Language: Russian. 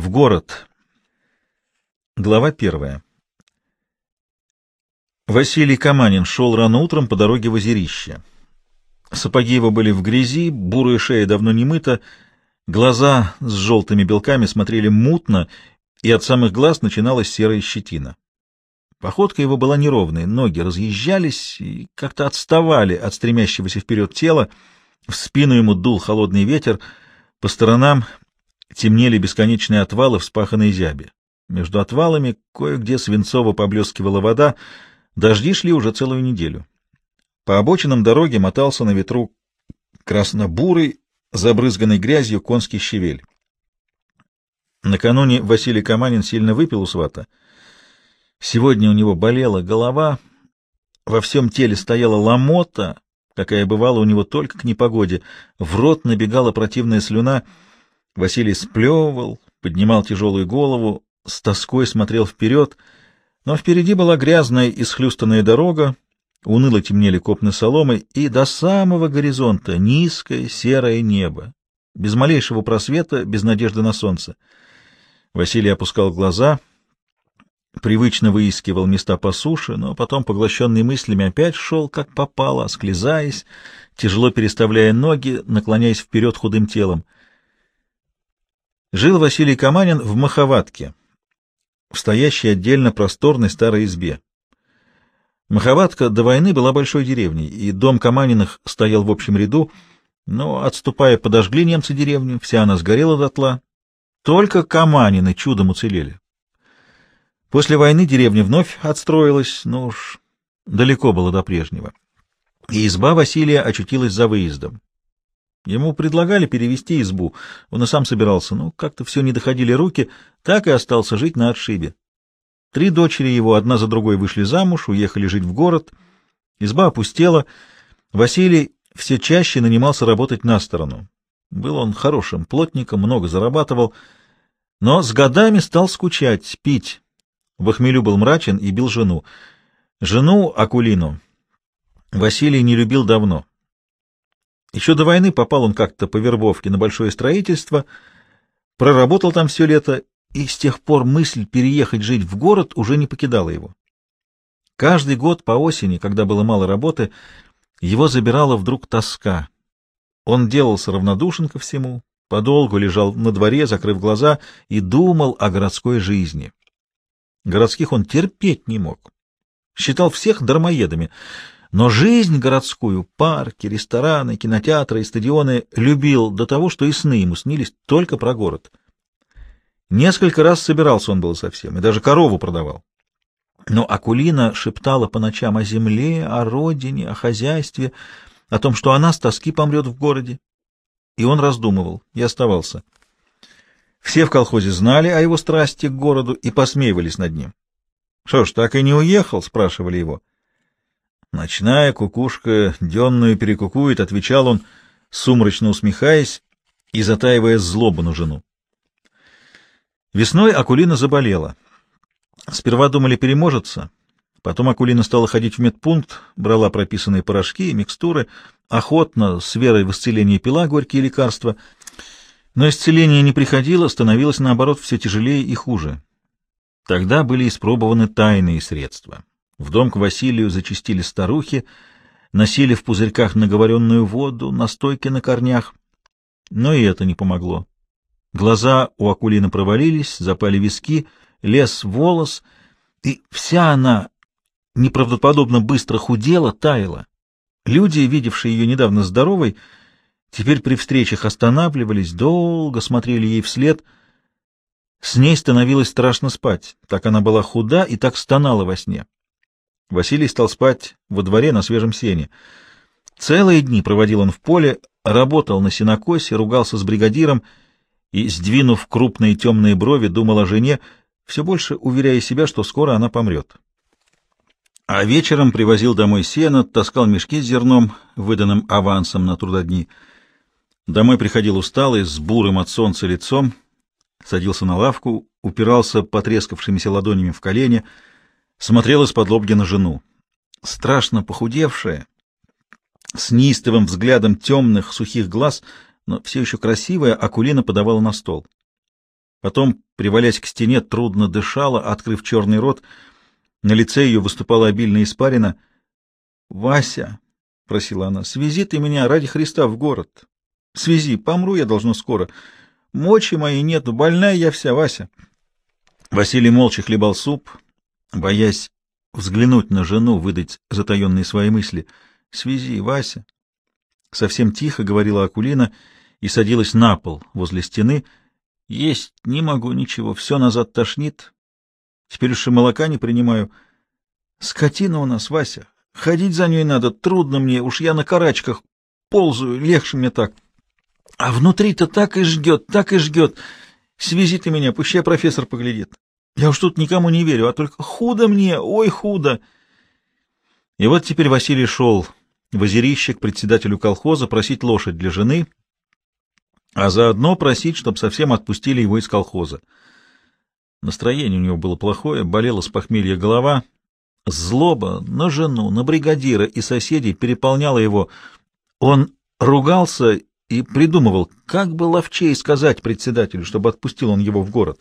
В город. Глава первая. Василий Каманин шел рано утром по дороге в озерище. Сапоги его были в грязи, бурая шея давно не мыта, глаза с желтыми белками смотрели мутно, и от самых глаз начиналась серая щетина. Походка его была неровной, ноги разъезжались и как-то отставали от стремящегося вперед тела, в спину ему дул холодный ветер, по сторонам темнели бесконечные отвалы вспаханной зяби. Между отвалами кое-где свинцово поблескивала вода, дожди шли уже целую неделю. По обочинам дороги мотался на ветру красно-бурый, забрызганный грязью конский щавель. Накануне Василий Каманин сильно выпил у свата. Сегодня у него болела голова, во всем теле стояла ломота, какая бывала у него только к непогоде, в рот набегала противная слюна — Василий сплевывал, поднимал тяжелую голову, с тоской смотрел вперед, но впереди была грязная и схлюстанная дорога, уныло темнели копны соломы, и до самого горизонта низкое серое небо, без малейшего просвета, без надежды на солнце. Василий опускал глаза, привычно выискивал места по суше, но потом, поглощенный мыслями, опять шел, как попало, склизаясь, тяжело переставляя ноги, наклоняясь вперед худым телом — Жил Василий Каманин в Маховатке, в стоящей отдельно просторной старой избе. Маховатка до войны была большой деревней, и дом Каманиных стоял в общем ряду, но, отступая, подожгли немцы деревню, вся она сгорела дотла. Только Каманины чудом уцелели. После войны деревня вновь отстроилась, но уж далеко было до прежнего. И изба Василия очутилась за выездом. Ему предлагали перевести избу, он и сам собирался, но как-то все не доходили руки, так и остался жить на отшибе. Три дочери его одна за другой вышли замуж, уехали жить в город, изба опустела, Василий все чаще нанимался работать на сторону. Был он хорошим плотником, много зарабатывал, но с годами стал скучать, пить. В охмелю был мрачен и бил жену. Жену, Акулину, Василий не любил давно. Еще до войны попал он как-то по вербовке на большое строительство, проработал там все лето, и с тех пор мысль переехать жить в город уже не покидала его. Каждый год по осени, когда было мало работы, его забирала вдруг тоска. Он делался равнодушен ко всему, подолгу лежал на дворе, закрыв глаза, и думал о городской жизни. Городских он терпеть не мог. Считал всех дармоедами — но жизнь городскую, парки, рестораны, кинотеатры и стадионы любил до того, что и сны ему снились только про город. Несколько раз собирался он был совсем, и даже корову продавал. Но Акулина шептала по ночам о земле, о родине, о хозяйстве, о том, что она с тоски помрет в городе. И он раздумывал и оставался. Все в колхозе знали о его страсти к городу и посмеивались над ним. — Что ж, так и не уехал? — спрашивали его. Ночная кукушка денную перекукует, — отвечал он, сумрачно усмехаясь и затаивая злобу на жену. Весной Акулина заболела. Сперва думали переможется, потом Акулина стала ходить в медпункт, брала прописанные порошки и микстуры, охотно, с верой в исцеление пила горькие лекарства, но исцеление не приходило, становилось, наоборот, все тяжелее и хуже. Тогда были испробованы тайные средства. В дом к Василию зачастили старухи, носили в пузырьках наговоренную воду, настойки на корнях. Но и это не помогло. Глаза у Акулины провалились, запали виски, лез волос, и вся она неправдоподобно быстро худела, таяла. Люди, видевшие ее недавно здоровой, теперь при встречах останавливались, долго смотрели ей вслед. С ней становилось страшно спать, так она была худа и так стонала во сне. Василий стал спать во дворе на свежем сене. Целые дни проводил он в поле, работал на сенокосе, ругался с бригадиром и, сдвинув крупные темные брови, думал о жене, все больше уверяя себя, что скоро она помрет. А вечером привозил домой сено, таскал мешки с зерном, выданным авансом на трудодни. Домой приходил усталый, с бурым от солнца лицом, садился на лавку, упирался потрескавшимися ладонями в колени — смотрел из-под лобья на жену. Страшно похудевшая, с неистовым взглядом темных, сухих глаз, но все еще красивая, Акулина подавала на стол. Потом привалясь к стене, трудно дышала, открыв черный рот. На лице ее выступала обильная испарина. — Вася, — просила она, — свези ты меня ради Христа в город. Свези, помру я должно скоро. Мочи моей нету, больная я вся, Вася. Василий молча хлебал суп, боясь взглянуть на жену, выдать затаенные свои мысли. — Свези, Вася. Совсем тихо говорила Акулина и садилась на пол возле стены. — Есть не могу ничего, все назад тошнит. Теперь уж и молока не принимаю. Скотина у нас, Вася. Ходить за ней надо, трудно мне, уж я на карачках ползаю, легче мне так. А внутри-то так и ждет, так и ждет. Свези ты меня, пущай профессор поглядит. Я уж тут никому не верю, а только худо мне, ой, худо. И вот теперь Василий шел в озерище к председателю колхоза просить лошадь для жены, а заодно просить, чтобы совсем отпустили его из колхоза. Настроение у него было плохое, болела с похмелья голова, злоба на жену, на бригадира и соседей переполняла его. Он ругался и придумывал, как бы ловчей сказать председателю, чтобы отпустил он его в город.